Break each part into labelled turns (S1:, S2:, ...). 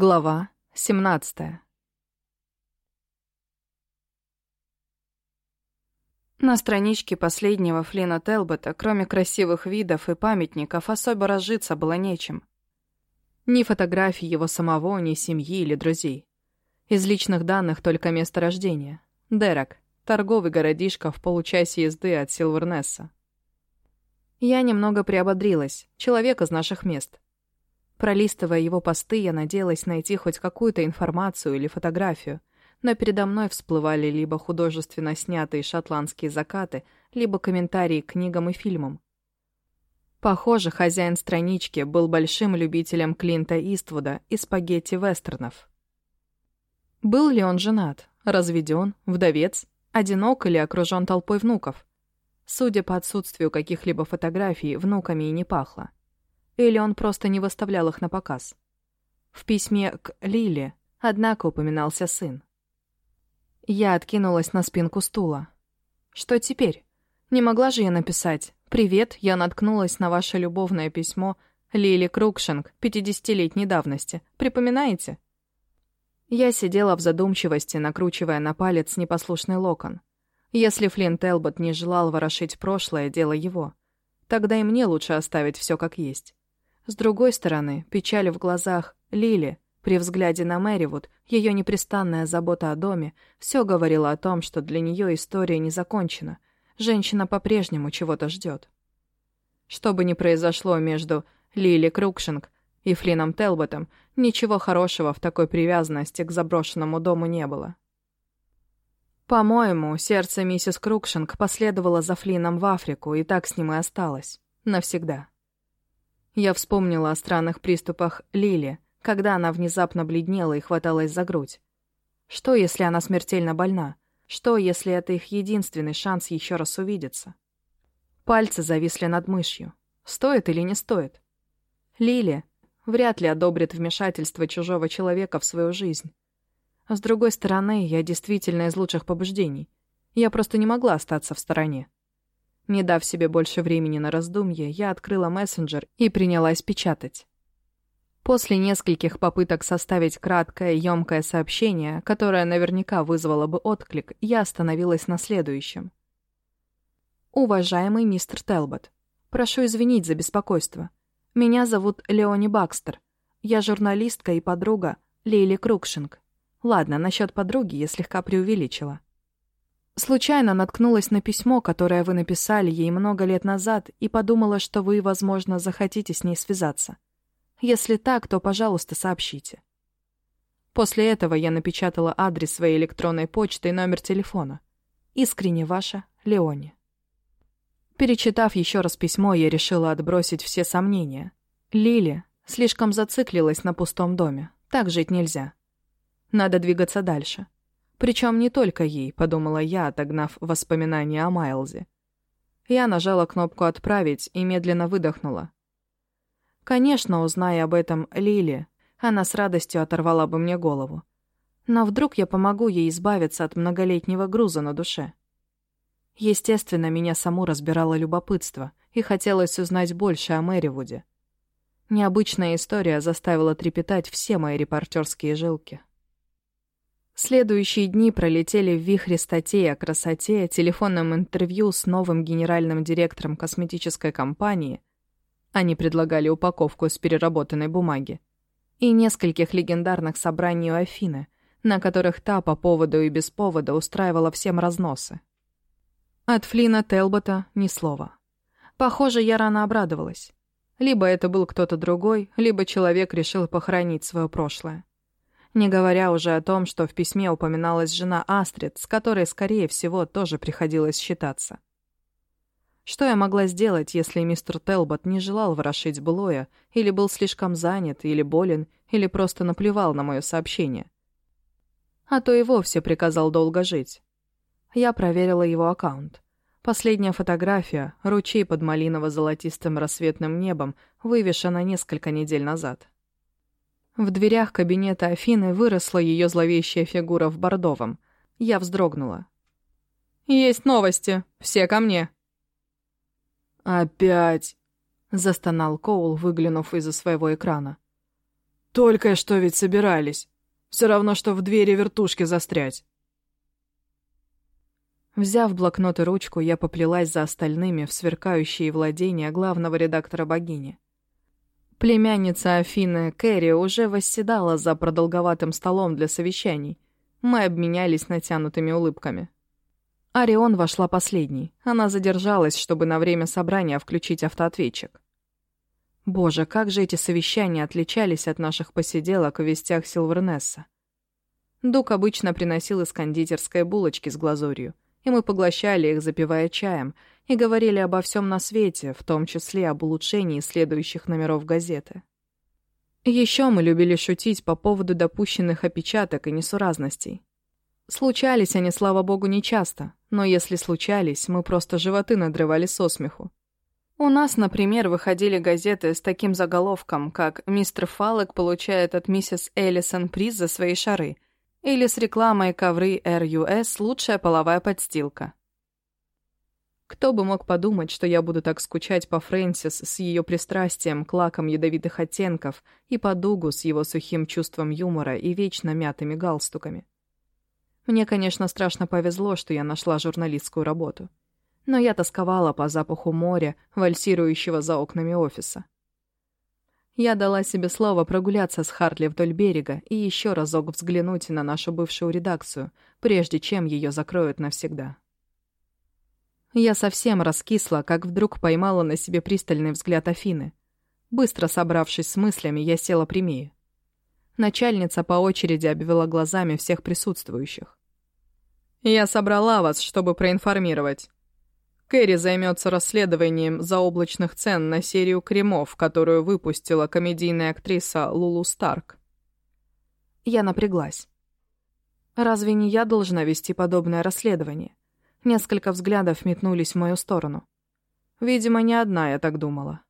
S1: Глава 17 На страничке последнего Флина Телбота, кроме красивых видов и памятников, особо разжиться было нечем. Ни фотографий его самого, ни семьи или друзей. Из личных данных только место рождения. Дерек, торговый городишко в получасе езды от Силвернесса. Я немного приободрилась, человек из наших мест. Пролистывая его посты, я надеялась найти хоть какую-то информацию или фотографию, но передо мной всплывали либо художественно снятые шотландские закаты, либо комментарии к книгам и фильмам. Похоже, хозяин странички был большим любителем Клинта Иствуда и спагетти-вестернов. Был ли он женат, разведен, вдовец, одинок или окружен толпой внуков? Судя по отсутствию каких-либо фотографий, внуками и не пахло. Или он просто не выставлял их на показ. В письме к Лиле, однако, упоминался сын. Я откинулась на спинку стула. Что теперь? Не могла же я написать «Привет, я наткнулась на ваше любовное письмо Лили Крукшинг, 50-летней давности. Припоминаете?» Я сидела в задумчивости, накручивая на палец непослушный локон. Если Флинт Элбот не желал ворошить прошлое, дело его. Тогда и мне лучше оставить все как есть. С другой стороны, печаль в глазах Лили, при взгляде на Мэривуд, ее непрестанная забота о доме, все говорило о том, что для нее история не закончена. Женщина по-прежнему чего-то ждет. Что бы ни произошло между Лили Крукшинг и Флином Телботом, ничего хорошего в такой привязанности к заброшенному дому не было. По-моему, сердце миссис Крукшинг последовало за Флином в Африку и так с ним и осталось. Навсегда. Я вспомнила о странных приступах Лили, когда она внезапно бледнела и хваталась за грудь. Что, если она смертельно больна? Что, если это их единственный шанс еще раз увидеться? Пальцы зависли над мышью. Стоит или не стоит? Лили вряд ли одобрит вмешательство чужого человека в свою жизнь. С другой стороны, я действительно из лучших побуждений. Я просто не могла остаться в стороне. Не дав себе больше времени на раздумье, я открыла мессенджер и принялась печатать. После нескольких попыток составить краткое, ёмкое сообщение, которое наверняка вызвало бы отклик, я остановилась на следующем. «Уважаемый мистер Телбот, прошу извинить за беспокойство. Меня зовут Леони Бакстер. Я журналистка и подруга Лейли Крукшинг. Ладно, насчет подруги я слегка преувеличила. Случайно наткнулась на письмо, которое вы написали ей много лет назад, и подумала, что вы, возможно, захотите с ней связаться. Если так, то, пожалуйста, сообщите. После этого я напечатала адрес своей электронной почты и номер телефона. Искренне ваша, Леони. Перечитав еще раз письмо, я решила отбросить все сомнения. Лили слишком зациклилась на пустом доме. Так жить нельзя. Надо двигаться дальше. Причем не только ей, подумала я, отогнав воспоминания о Майлзе. Я нажала кнопку «Отправить» и медленно выдохнула. Конечно, узная об этом Лили, она с радостью оторвала бы мне голову. Но вдруг я помогу ей избавиться от многолетнего груза на душе. Естественно, меня саму разбирало любопытство, и хотелось узнать больше о Мэривуде. Необычная история заставила трепетать все мои репортерские жилки. Следующие дни пролетели в вихре статей о красоте, телефонном интервью с новым генеральным директором косметической компании. Они предлагали упаковку из переработанной бумаги. И нескольких легендарных собраний у Афины, на которых та по поводу и без повода устраивала всем разносы. От Флина Телбота ни слова. Похоже, я рано обрадовалась. Либо это был кто-то другой, либо человек решил похоронить свое прошлое. Не говоря уже о том, что в письме упоминалась жена Астрид, с которой, скорее всего, тоже приходилось считаться. Что я могла сделать, если мистер Телбот не желал ворошить былое, или был слишком занят, или болен, или просто наплевал на мое сообщение? А то и вовсе приказал долго жить. Я проверила его аккаунт. Последняя фотография, ручей под малиново-золотистым рассветным небом, вывешена несколько недель назад. В дверях кабинета Афины выросла ее зловещая фигура в бордовом. Я вздрогнула. «Есть новости! Все ко мне!»
S2: «Опять!»
S1: — застонал Коул, выглянув из-за своего экрана. Только что ведь собирались. Все равно, что в двери вертушки застрять. Взяв блокнот и ручку, я поплелась за остальными в сверкающие владения главного редактора богини. Племянница Афины Кэрри уже восседала за продолговатым столом для совещаний. Мы обменялись натянутыми улыбками. Арион вошла последней. Она задержалась, чтобы на время собрания включить автоответчик. Боже, как же эти совещания отличались от наших посиделок в вестях Силвернесса. Дук обычно приносил из кондитерской булочки с глазурью, и мы поглощали их, запивая чаем, и говорили обо всем на свете, в том числе об улучшении следующих номеров газеты. Еще мы любили шутить по поводу допущенных опечаток и несуразностей. Случались они, слава богу, нечасто, но если случались, мы просто животы надрывали со смеху. У нас, например, выходили газеты с таким заголовком, как «Мистер Фаллок получает от миссис Эллисон приз за свои шары» или с рекламой ковры RUS «Лучшая половая подстилка». Кто бы мог подумать, что я буду так скучать по Фрэнсис с ее пристрастием к лакам ядовитых оттенков и по Дугу с его сухим чувством юмора и вечно мятыми галстуками. Мне, конечно, страшно повезло, что я нашла журналистскую работу но я тосковала по запаху моря, вальсирующего за окнами офиса. Я дала себе слово прогуляться с Хартли вдоль берега и еще разок взглянуть на нашу бывшую редакцию, прежде чем ее закроют навсегда. Я совсем раскисла, как вдруг поймала на себе пристальный взгляд Афины. Быстро собравшись с мыслями, я села прямее. Начальница по очереди обвела глазами всех присутствующих. «Я собрала вас, чтобы проинформировать. Кэрри займется расследованием заоблачных цен на серию кремов, которую выпустила комедийная актриса Лулу Старк. Я напряглась. Разве не я должна вести подобное расследование? Несколько взглядов метнулись в мою сторону. Видимо, не одна я так думала.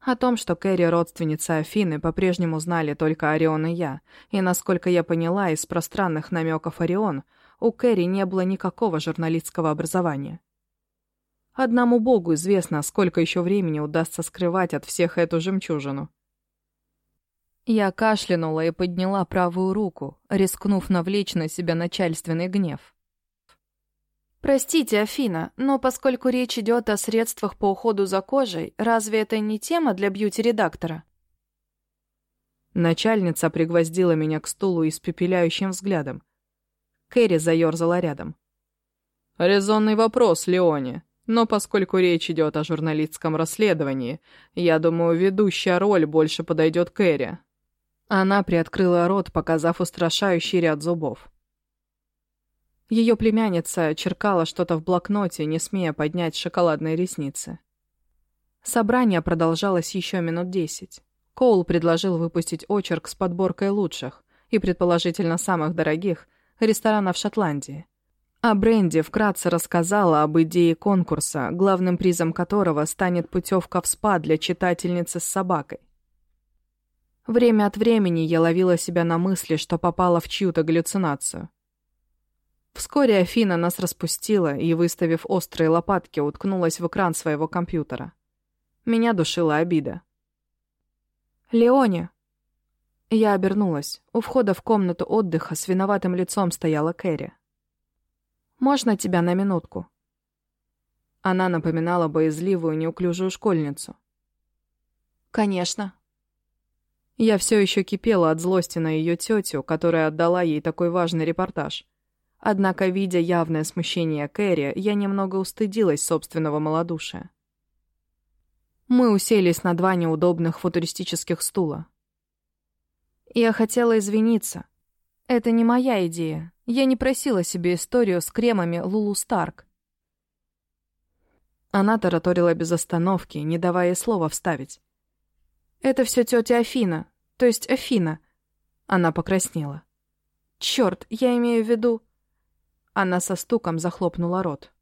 S1: О том, что Кэрри родственница Афины, по-прежнему знали только Орион и я, и, насколько я поняла из пространных намеков Орион, у Кэрри не было никакого журналистского образования. Одному богу известно, сколько еще времени удастся скрывать от всех эту жемчужину. Я кашлянула и подняла правую руку, рискнув навлечь на себя начальственный гнев. «Простите, Афина, но поскольку речь идет о средствах по уходу за кожей, разве это не тема для бьюти-редактора?» Начальница пригвоздила меня к стулу испепеляющим взглядом. Кэрри заерзала рядом. «Резонный вопрос, Леоне. Но поскольку речь идет о журналистском расследовании, я думаю, ведущая роль больше подойдет Кэрри. Она приоткрыла рот, показав устрашающий ряд зубов. Ее племянница черкала что-то в блокноте, не смея поднять шоколадные ресницы. Собрание продолжалось еще минут десять. Коул предложил выпустить очерк с подборкой лучших и, предположительно, самых дорогих ресторанов Шотландии. А Бренди вкратце рассказала об идее конкурса, главным призом которого станет путевка в спа для читательницы с собакой. Время от времени я ловила себя на мысли, что попала в чью-то галлюцинацию. Вскоре Афина нас распустила и, выставив острые лопатки, уткнулась в экран своего компьютера. Меня душила обида. «Леоне!» Я обернулась. У входа в комнату отдыха с виноватым лицом стояла Кэрри. Можно тебя на минутку?» Она напоминала боязливую, неуклюжую школьницу. «Конечно». Я все еще кипела от злости на ее тетю, которая отдала ей такой важный репортаж. Однако, видя явное смущение Кэрри, я немного устыдилась собственного малодушия. Мы уселись на два неудобных футуристических стула. Я хотела извиниться. Это не моя идея. Я не просила себе историю с кремами Лулу Старк. Она тараторила без остановки, не давая слова вставить. «Это все тетя Афина, то есть Афина». Она покраснела. «Черт, я имею в виду...» Она со стуком захлопнула рот.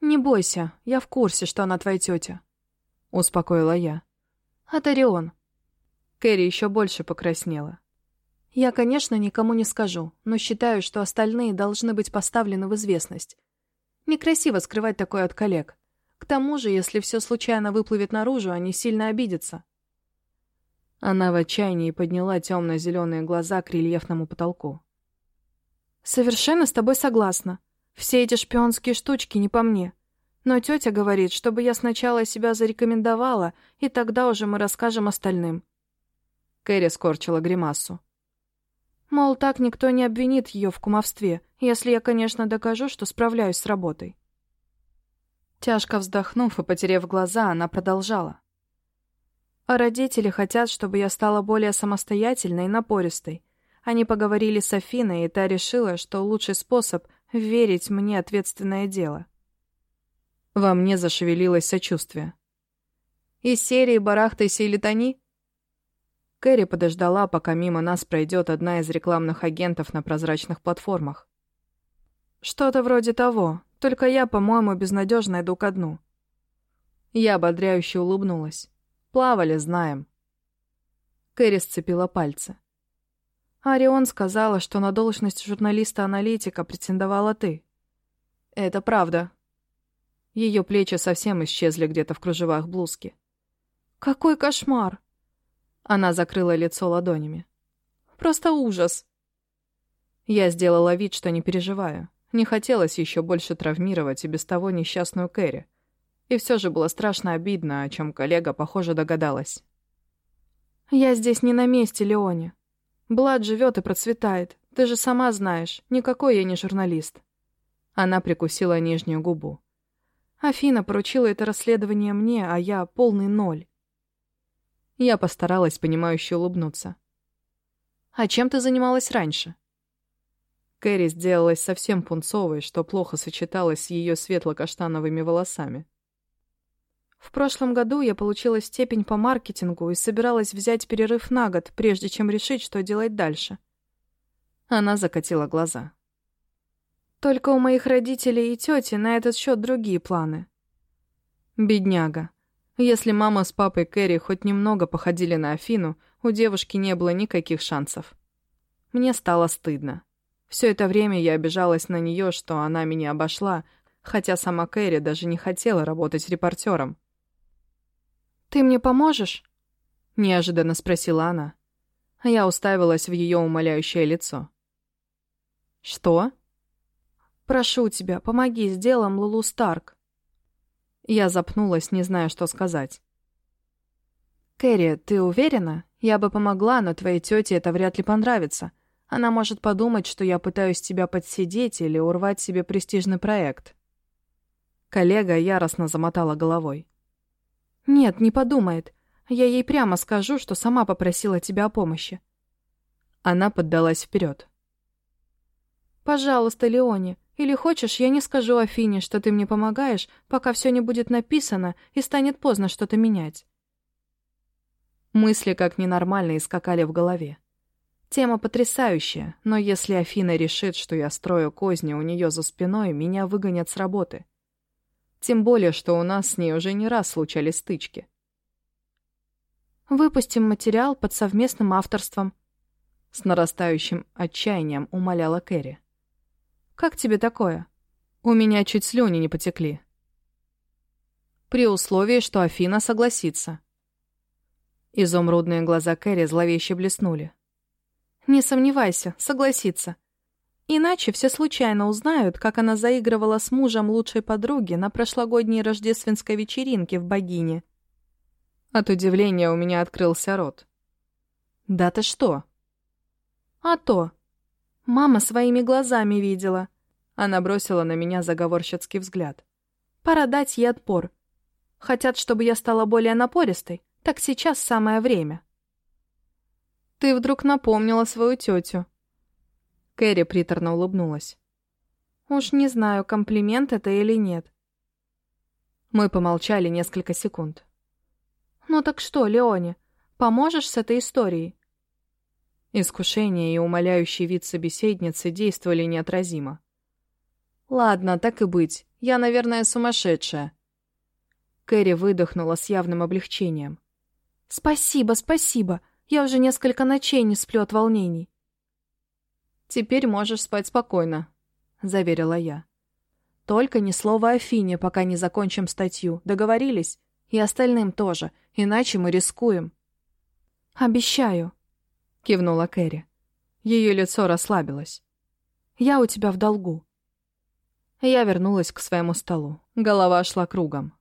S1: «Не бойся, я в курсе, что она твоя тетя», — успокоила я. «От Орион». Кэрри еще больше покраснела. Я, конечно, никому не скажу, но считаю, что остальные должны быть поставлены в известность. Некрасиво скрывать такое от коллег. К тому же, если все случайно выплывет наружу, они сильно обидятся. Она в отчаянии подняла темно-зеленые глаза к рельефному потолку.
S2: «Совершенно с тобой согласна. Все эти шпионские штучки не по мне. Но тетя говорит, чтобы я сначала себя зарекомендовала, и тогда уже мы расскажем остальным».
S1: Кэрри скорчила гримасу.
S2: Мол, так никто не обвинит ее в кумовстве, если я, конечно, докажу, что справляюсь с работой.
S1: Тяжко вздохнув и потерев глаза, она продолжала.
S2: А родители хотят, чтобы я стала более самостоятельной и напористой. Они поговорили с Афиной, и та решила, что лучший способ — верить мне ответственное дело.
S1: Во мне зашевелилось сочувствие. «Из серии «Барахтайся или тони»?» Кэрри подождала, пока мимо нас пройдет одна из рекламных агентов на прозрачных платформах.
S2: «Что-то вроде того, только я, по-моему, безнадежно иду ко дну».
S1: Я ободряюще улыбнулась. «Плавали, знаем». Кэрри сцепила пальцы.
S2: «Орион сказала, что на должность журналиста-аналитика претендовала ты».
S1: «Это правда». Ее плечи совсем исчезли где-то в кружевах блузки.
S2: «Какой кошмар!»
S1: Она закрыла лицо ладонями.
S2: «Просто ужас!»
S1: Я сделала вид, что не переживаю. Не хотелось еще больше травмировать и без того несчастную Кэрри. И все же было страшно обидно, о чем коллега, похоже, догадалась.
S2: «Я здесь не на месте, Леоне. Блад живет и процветает. Ты же сама знаешь, никакой я не журналист».
S1: Она прикусила нижнюю губу.
S2: Афина поручила это расследование мне, а я полный ноль.
S1: Я постаралась, понимающе улыбнуться. «А чем ты занималась раньше?» Кэрри сделалась совсем пунцовой, что плохо сочеталось с ее светло-каштановыми волосами.
S2: В прошлом году я получила степень по маркетингу и собиралась взять перерыв на год, прежде чем решить, что делать дальше.
S1: Она закатила глаза.
S2: Только у моих родителей и тети на этот счет другие планы.
S1: Бедняга. Если мама с папой Кэрри хоть немного походили на Афину, у девушки не было никаких шансов. Мне стало стыдно. Все это время я обижалась на нее, что она меня обошла, хотя сама Кэрри даже не хотела работать репортером.
S2: «Ты мне поможешь?»
S1: — неожиданно спросила она. Я уставилась в ее умоляющее лицо. «Что?»
S2: «Прошу тебя, помоги с делом Лулу Старк».
S1: Я запнулась, не зная, что сказать.
S2: «Кэрри, ты уверена? Я бы помогла, но твоей тете это вряд ли понравится. Она может подумать, что я пытаюсь тебя подсидеть или урвать себе престижный проект».
S1: Коллега яростно замотала головой.
S2: «Нет, не подумает. Я ей прямо скажу, что сама попросила тебя о помощи».
S1: Она поддалась вперед.
S2: «Пожалуйста, Леони, или хочешь, я не скажу Афине, что ты мне помогаешь, пока все не будет написано и станет поздно что-то менять».
S1: Мысли как ненормальные скакали в голове. Тема потрясающая, но если Афина решит, что я строю козни у нее за спиной, меня выгонят с работы. Тем более, что у нас с ней уже не раз случались стычки.
S2: «Выпустим материал под совместным авторством», —
S1: с нарастающим отчаянием умоляла Кэрри.
S2: Как тебе такое?
S1: У меня чуть слюни не потекли. При условии, что Афина согласится. Изумрудные глаза Кэрри зловеще блеснули.
S2: Не сомневайся, согласится. Иначе все случайно узнают, как она заигрывала с мужем лучшей подруги на прошлогодней рождественской вечеринке в Богине.
S1: От удивления у меня открылся рот. «Да ты что?»
S2: «А то. Мама своими глазами видела.
S1: Она бросила на меня заговорщицкий взгляд.
S2: Пора дать ей отпор. Хотят, чтобы я стала более напористой, так сейчас самое время.
S1: Ты вдруг напомнила свою тетю. Кэрри приторно улыбнулась.
S2: Уж не знаю, комплимент это или нет.
S1: Мы помолчали несколько секунд.
S2: «Ну так что, Леоне, поможешь с этой историей?»
S1: Искушение и умоляющий вид собеседницы действовали неотразимо. «Ладно, так и быть. Я, наверное, сумасшедшая». Кэрри выдохнула с явным облегчением.
S2: «Спасибо, спасибо. Я уже несколько ночей не сплю от волнений».
S1: «Теперь можешь спать спокойно», — заверила я. «Только ни слова о Фине, пока не закончим статью. Договорились? И остальным тоже, иначе мы рискуем».
S2: «Обещаю», — кивнула Кэрри.
S1: Ее лицо расслабилось.
S2: «Я у тебя в долгу».
S1: Я вернулась к своему столу. Голова шла кругом.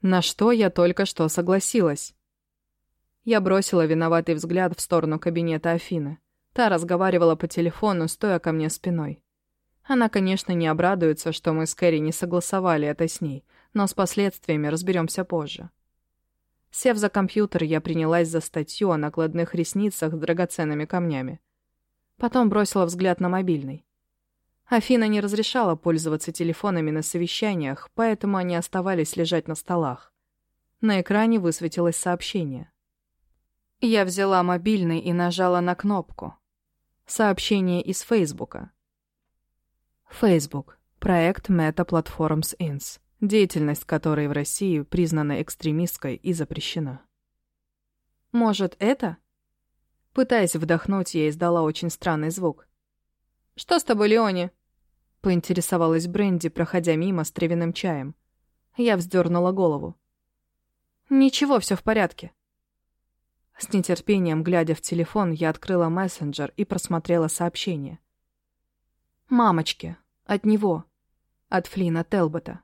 S1: На что я только что согласилась. Я бросила виноватый взгляд в сторону кабинета Афины. Та разговаривала по телефону, стоя ко мне спиной. Она, конечно, не обрадуется, что мы с Кэрри не согласовали это с ней, но с последствиями разберемся позже. Сев за компьютер, я принялась за статью о накладных ресницах с драгоценными камнями. Потом бросила взгляд на мобильный. Афина не разрешала пользоваться телефонами на совещаниях, поэтому они оставались лежать на столах. На экране высветилось сообщение. Я взяла мобильный и нажала на кнопку. Сообщение из Фейсбука. Facebook. Проект Meta Platforms Inc., деятельность которой в России признана экстремистской и запрещена. Может, это? Пытаясь вдохнуть, я издала очень странный звук. «Что с тобой, Леони?» Поинтересовалась Бренди, проходя мимо с травяным чаем. Я вздернула голову. «Ничего, все в порядке». С нетерпением, глядя в телефон, я открыла мессенджер и просмотрела сообщение. «Мамочки. От него. От Флина Телбота».